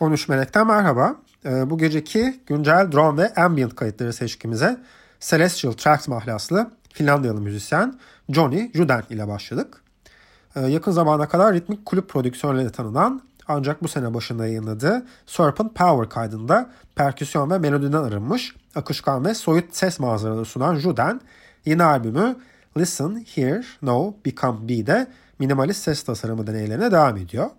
13 Melek'ten merhaba. Ee, bu geceki güncel drone ve ambient kayıtları seçkimize Celestial Tracks mahlaslı Finlandiyalı müzisyen Johnny Juden ile başladık. Ee, yakın zamana kadar ritmik kulüp prodüksiyonlarıyla tanınan ancak bu sene başında yayınladığı Serpent Power kaydında perküsyon ve melodiden arınmış akışkan ve soyut ses manzaraları sunan Juden yeni albümü Listen, Hear, Know, Become Be'de minimalist ses tasarımı deneylerine devam ediyor.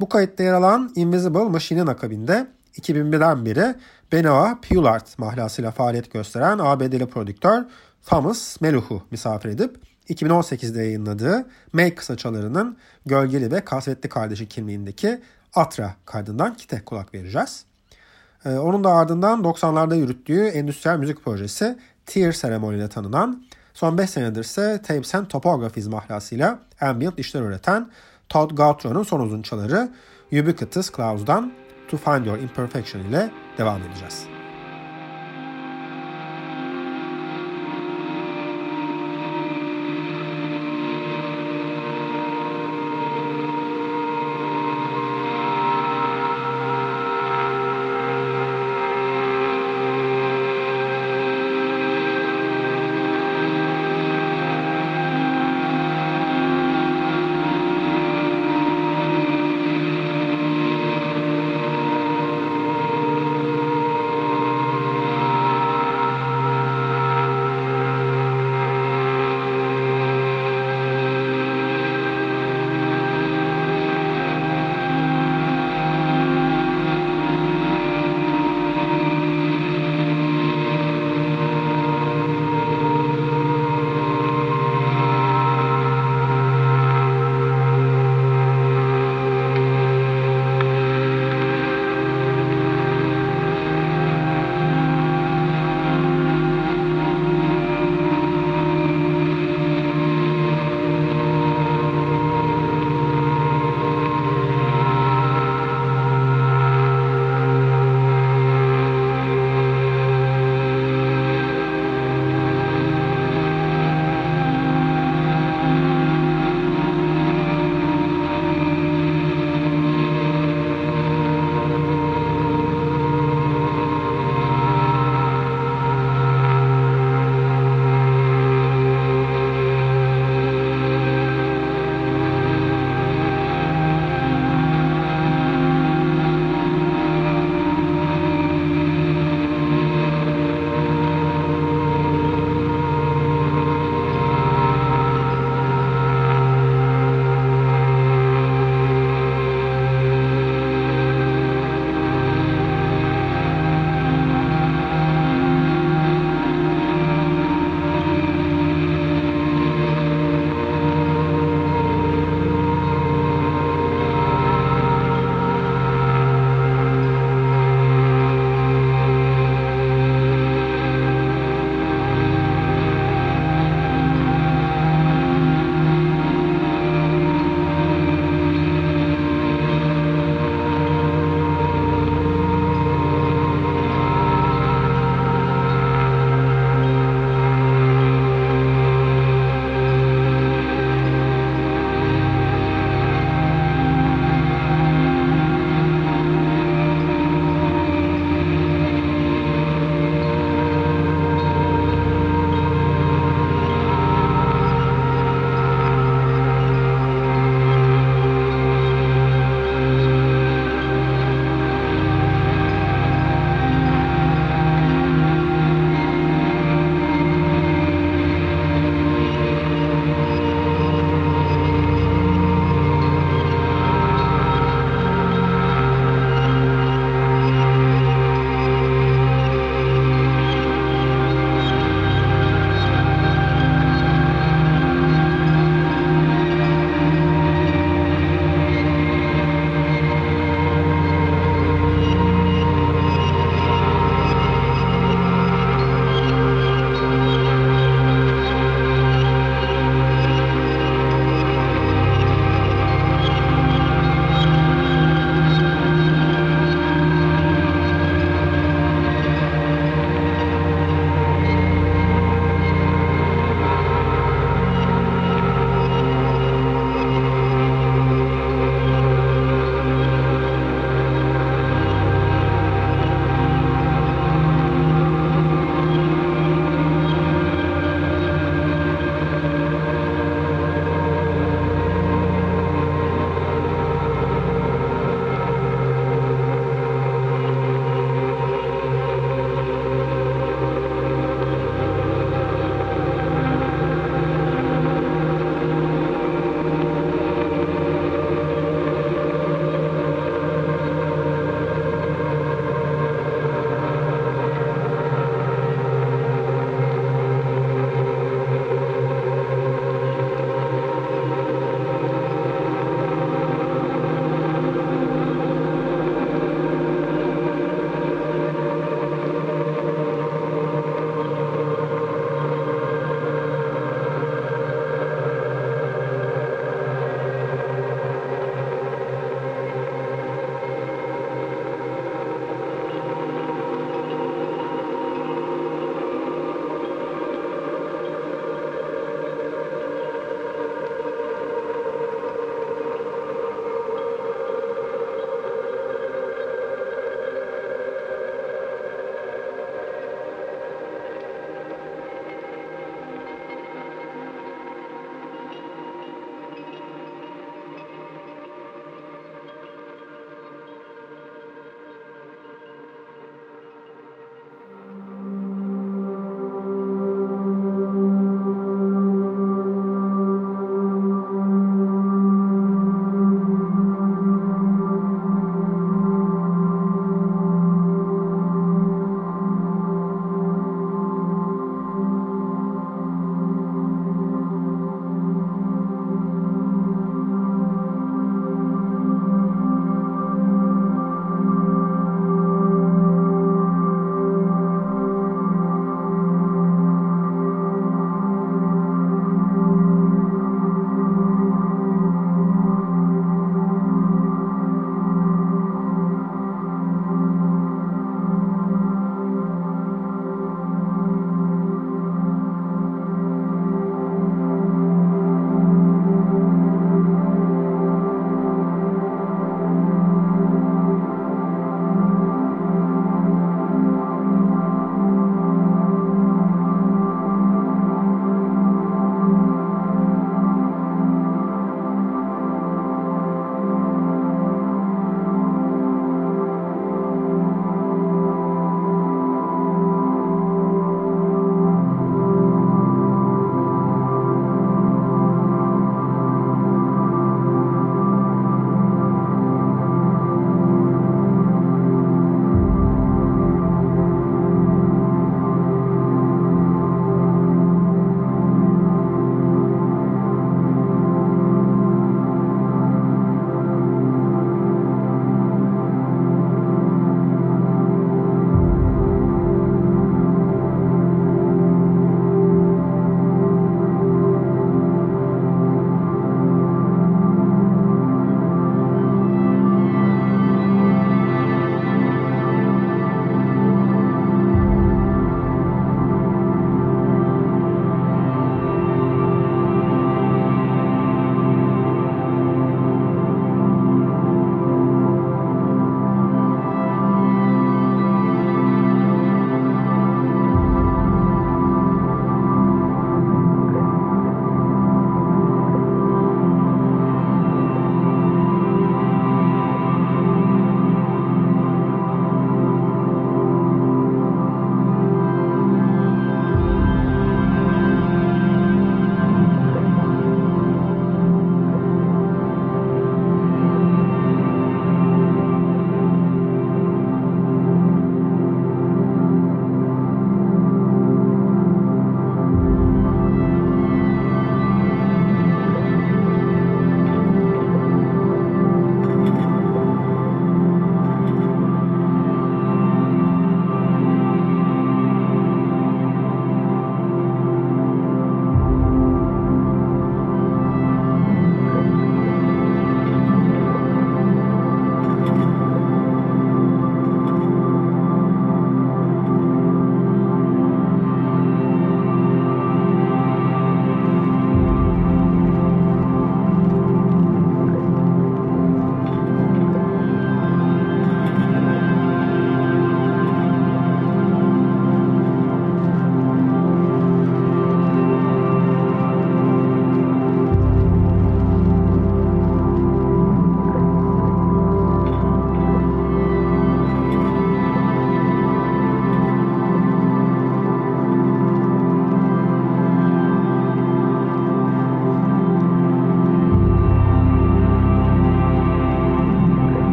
Bu kayıtta yer alan Invisible Machine'in akabinde 2001'den beri Benoit Pulart mahlasıyla faaliyet gösteren ABD'li prodüktör Thomas Meluh'u misafir edip 2018'de yayınladığı Make kısaçalarının gölgeli ve kasvetli kardeşi kimliğindeki Atra kaydından kite kulak vereceğiz. Ee, onun da ardından 90'larda yürüttüğü endüstriyel müzik projesi Tear Ceremony ile tanınan, son 5 senedir ise Tapes and Topographies mahlasıyla ambient işler üreten Todd Gautro'nun son uzunçaları Ubiquitous Clouds'dan To Find Your Imperfection ile devam edeceğiz.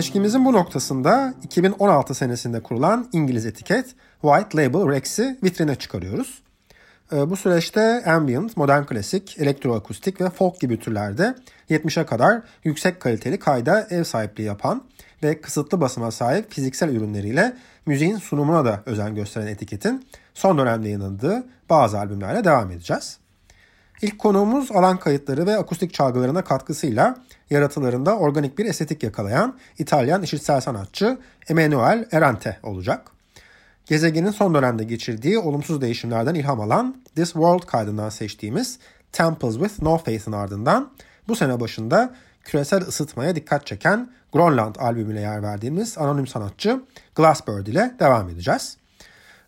Seçkimizin bu noktasında 2016 senesinde kurulan İngiliz etiket White Label Rex'i vitrine çıkarıyoruz. Ee, bu süreçte ambient, modern klasik, elektroakustik ve folk gibi türlerde 70'e kadar yüksek kaliteli kayda ev sahipliği yapan ve kısıtlı basıma sahip fiziksel ürünleriyle müziğin sunumuna da özen gösteren etiketin son dönemde yayınladığı bazı albümlerle devam edeceğiz. İlk konuğumuz alan kayıtları ve akustik çalgılarına katkısıyla yaratılarında organik bir estetik yakalayan İtalyan işitsel sanatçı Emanuel Erante olacak. Gezegenin son dönemde geçirdiği olumsuz değişimlerden ilham alan This World kaydından seçtiğimiz Temples with No Faith'in ardından bu sene başında küresel ısıtmaya dikkat çeken Grönland albümüne yer verdiğimiz anonim sanatçı Glassbird ile devam edeceğiz.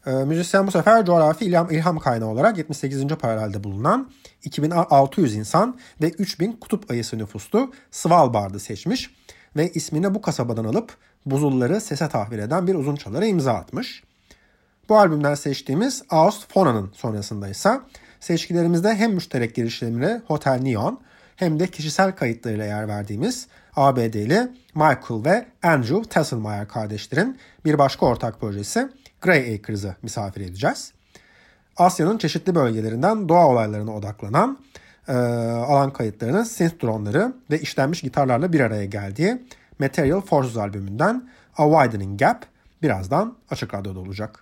E, müzisyen bu sefer coğrafi ilham, ilham kaynağı olarak 78. paralelde bulunan 2600 insan ve 3000 kutup ayısı nüfuslu Svalbard'ı seçmiş ve ismini bu kasabadan alıp buzulları sese tahvil eden bir uzun çalara imza atmış. Bu albümden seçtiğimiz Aust Fona'nın sonrasında ise seçkilerimizde hem müşterek girişimle Hotel Neon hem de kişisel kayıtlarıyla yer verdiğimiz ABD'li Michael ve Andrew Tesselmeyer kardeşlerin bir başka ortak projesi Grey Acres'ı misafir edeceğiz. Asya'nın çeşitli bölgelerinden doğa olaylarına odaklanan e, alan kayıtlarının synth dronları ve işlenmiş gitarlarla bir araya geldiği Material Forces albümünden A Widening Gap birazdan Açık Radyo'da olacak.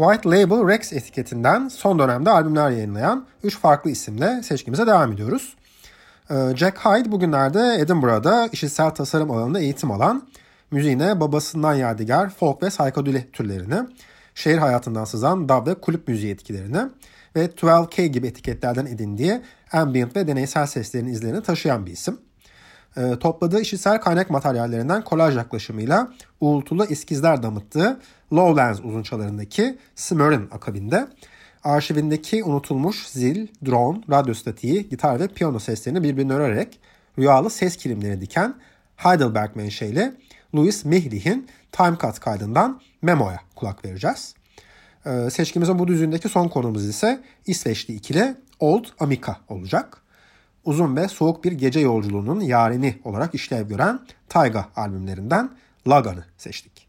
White Label Rex etiketinden son dönemde albümler yayınlayan 3 farklı isimle seçkimize devam ediyoruz. Ee, Jack Hyde bugünlerde Edinburgh'da işitsel tasarım alanında eğitim alan, müziğine babasından yadigar folk ve psychodeli türlerini, şehir hayatından sızan dub ve kulüp müziği etkilerini ve 12K gibi etiketlerden edindiği ambient ve deneysel seslerin izlerini taşıyan bir isim. E, topladığı işitsel kaynak materyallerinden kolaj yaklaşımıyla uğultulu eskizler damıttığı Lowlands uzunçalarındaki Smurf'in akabinde arşivindeki unutulmuş zil, drone, radyo statiği, gitar ve piyano seslerini birbirine örerek rüyalı ses kilimleri diken Heidelberg menşeli Louis Mihlich'in Time Cut kaydından Memo'ya kulak vereceğiz. Ee, seçkimizin bu düzündeki son konumuz ise İsveçli ikili Old Amica olacak. Uzun ve soğuk bir gece yolculuğunun yarini olarak işlev gören Tayga albümlerinden Lagan'ı seçtik.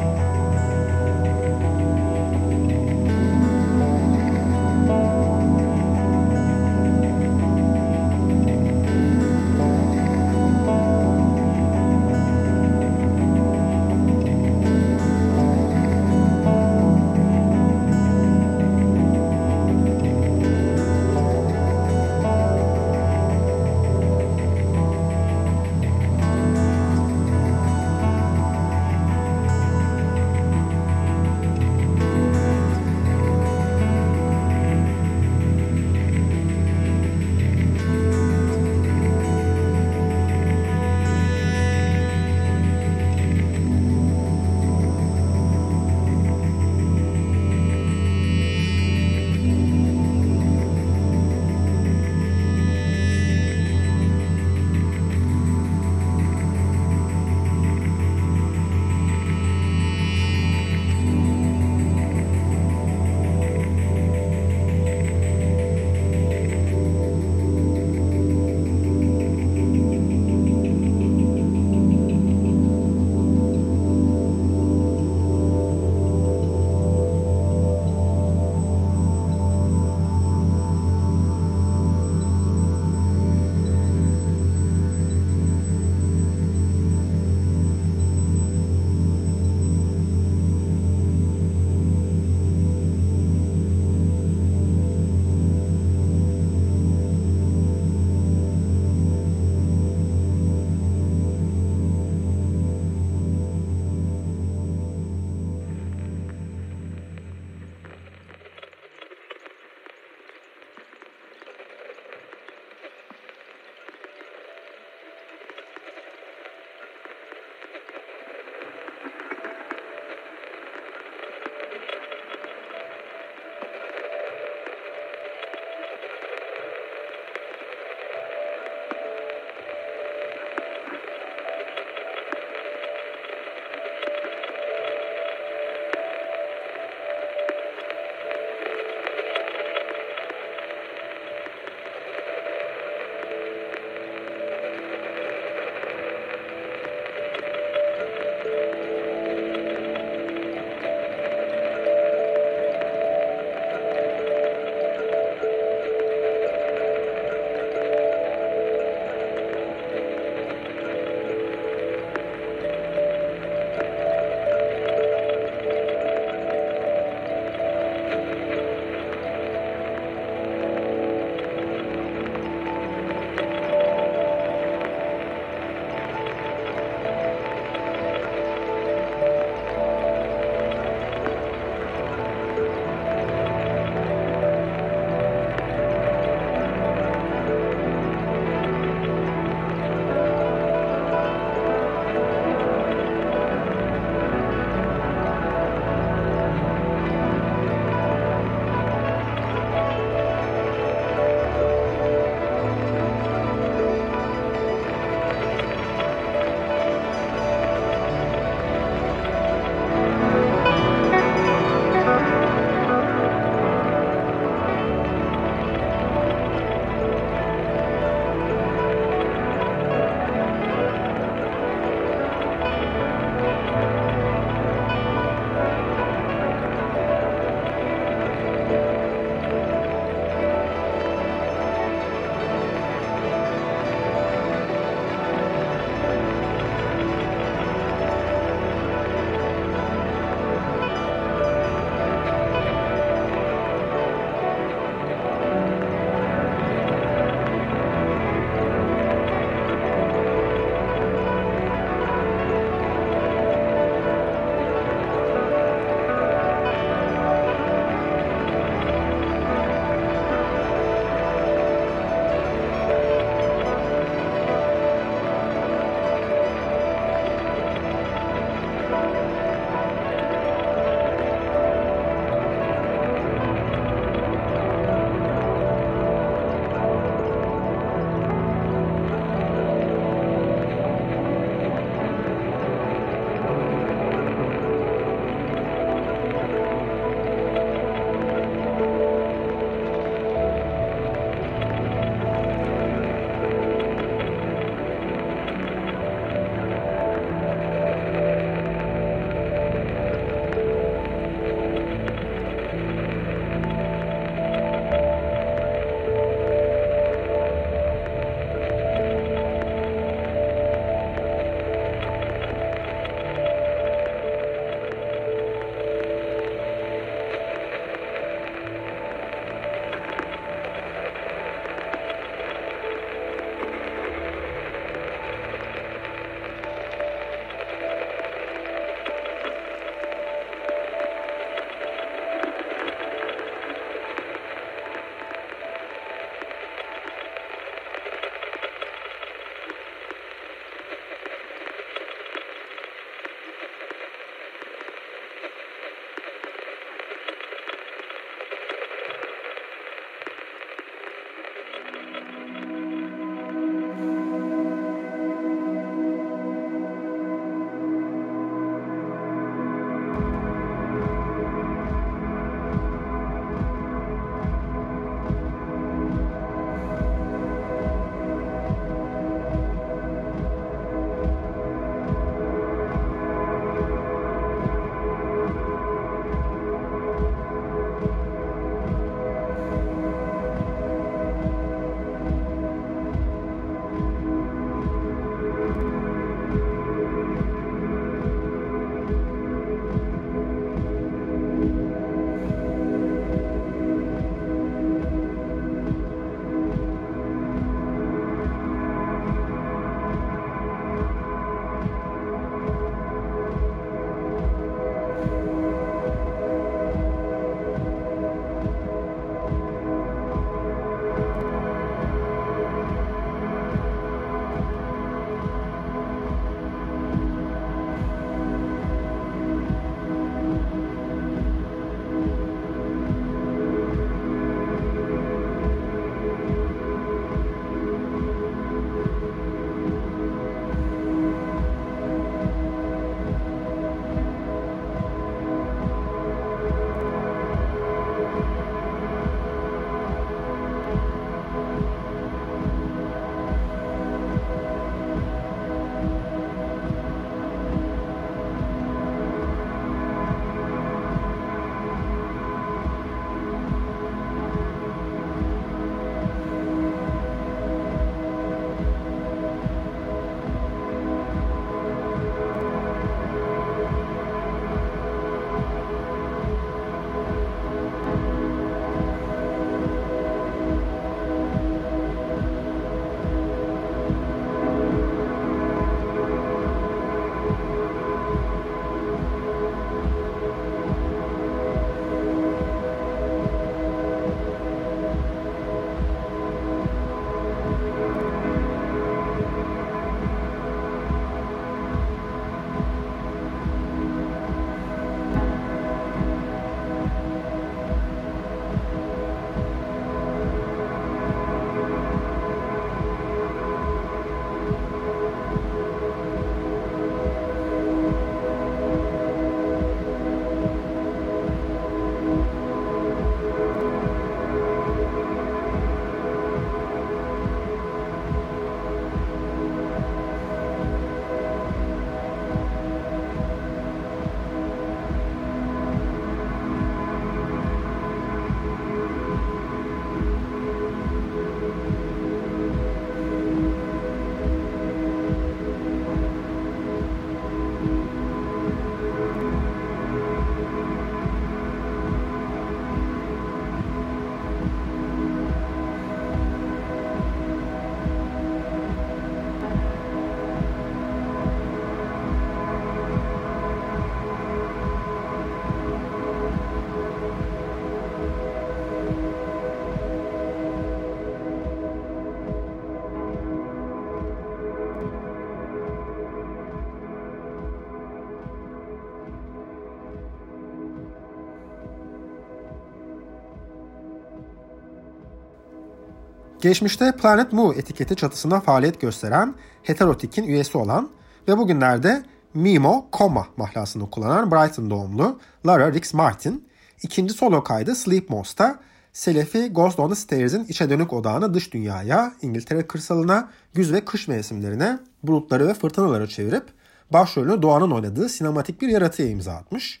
Geçmişte Planet Mu etiketi çatısında faaliyet gösteren Heterotik'in üyesi olan ve bugünlerde Mimo Coma mahlasını kullanan Brighton doğumlu Lara Rix Martin, ikinci solo kaydı Sleep Most'ta Selefi Ghost on the Stairs'in içe dönük odağını dış dünyaya, İngiltere kırsalına, güz ve kış mevsimlerine, bulutları ve fırtınaları çevirip başrolünü Doğan'ın oynadığı sinematik bir yaratıya imza atmış.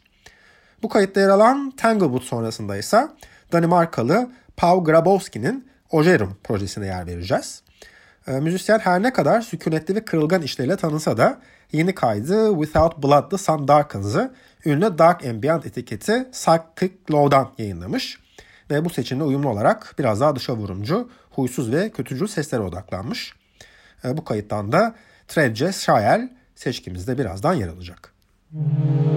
Bu kayıtta yer alan Tanglewood sonrasında ise Danimarkalı Pau Grabowski'nin Ojerum projesine yer vereceğiz. E, müzisyen her ne kadar sükunetli ve kırılgan işleriyle tanınsa da yeni kaydı Without Blood the Sun Darkens'ı ünlü Dark Ambient etiketi Psychic Low'dan yayınlamış. Ve bu seçimle uyumlu olarak biraz daha dışa vurumcu, huysuz ve kötücül seslere odaklanmış. E, bu kayıttan da Tredje Şayel seçkimizde birazdan yer alacak. Müzik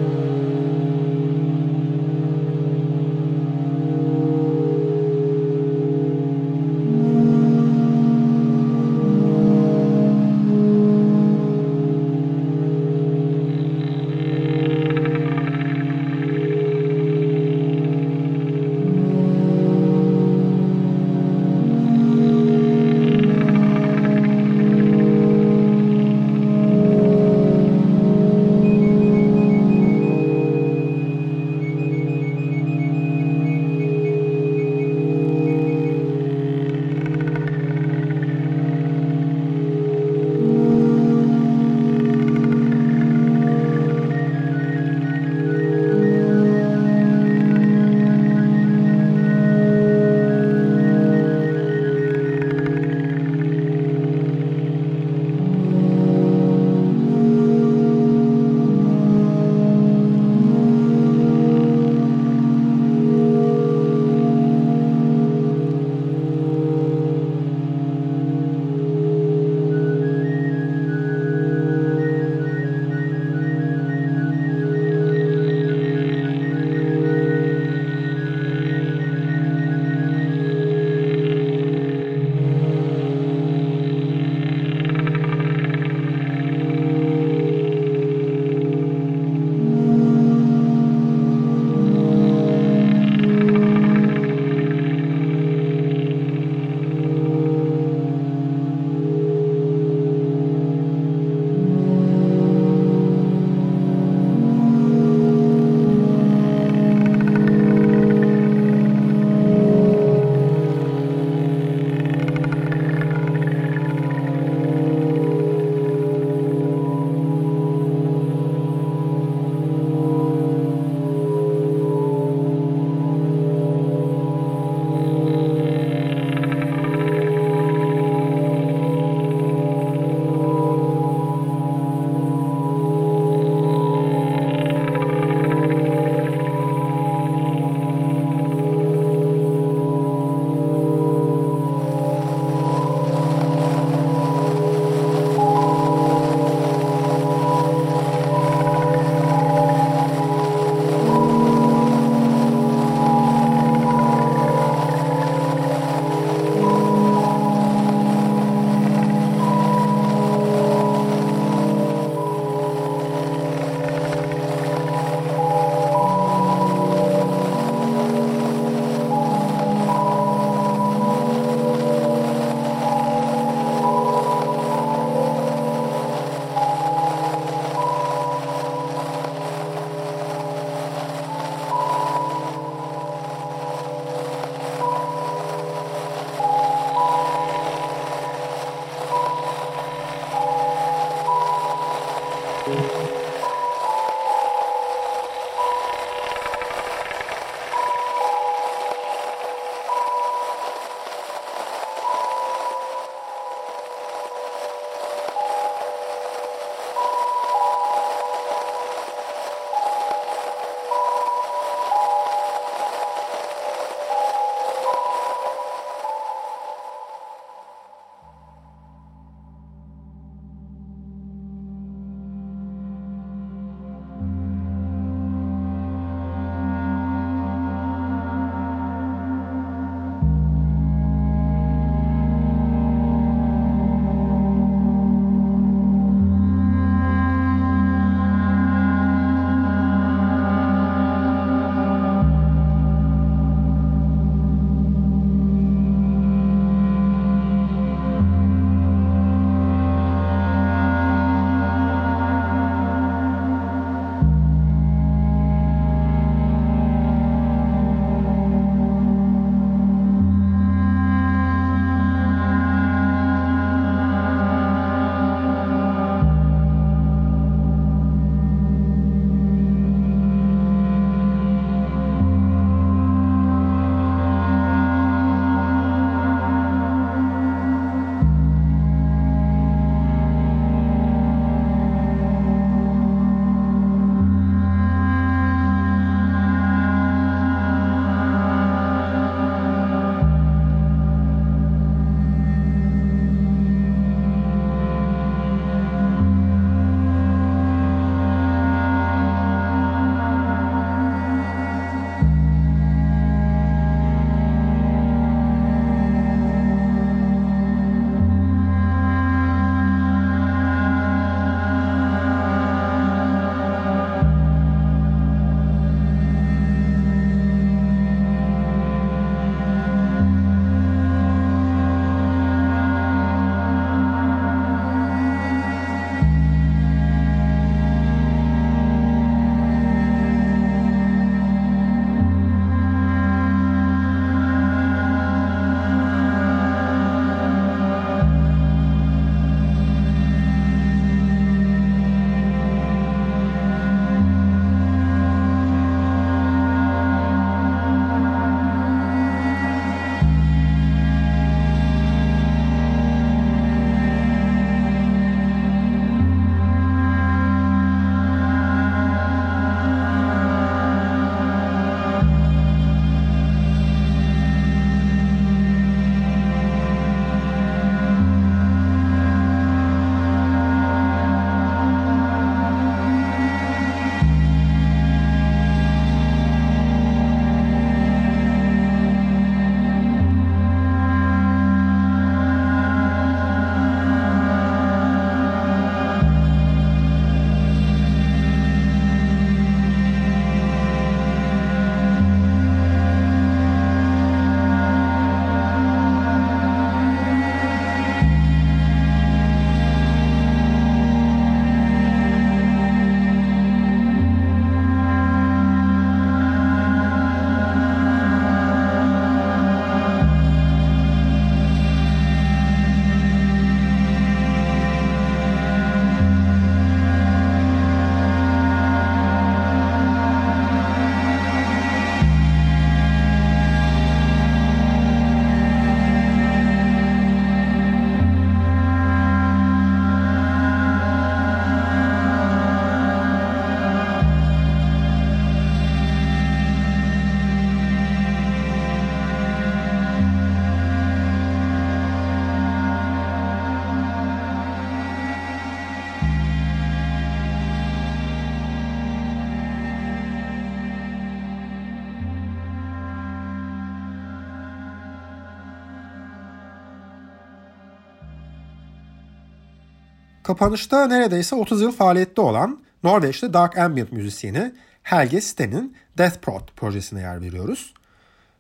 Kapanışta neredeyse 30 yıl faaliyette olan Norveçli Dark Ambient müzisyeni Helge Sten'in Death Prot projesine yer veriyoruz.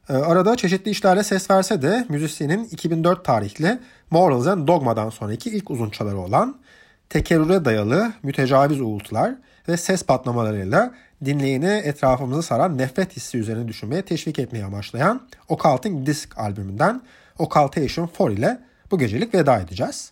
Ee, arada çeşitli işlerle ses verse de müzisyenin 2004 tarihli Morals and Dogma'dan sonraki ilk uzunçaları olan tekerrüre dayalı mütecaviz uğultular ve ses patlamalarıyla dinleyeni etrafımızı saran nefret hissi üzerine düşünmeye teşvik etmeye amaçlayan Occulting Disc albümünden Occultation 4 ile bu gecelik veda edeceğiz.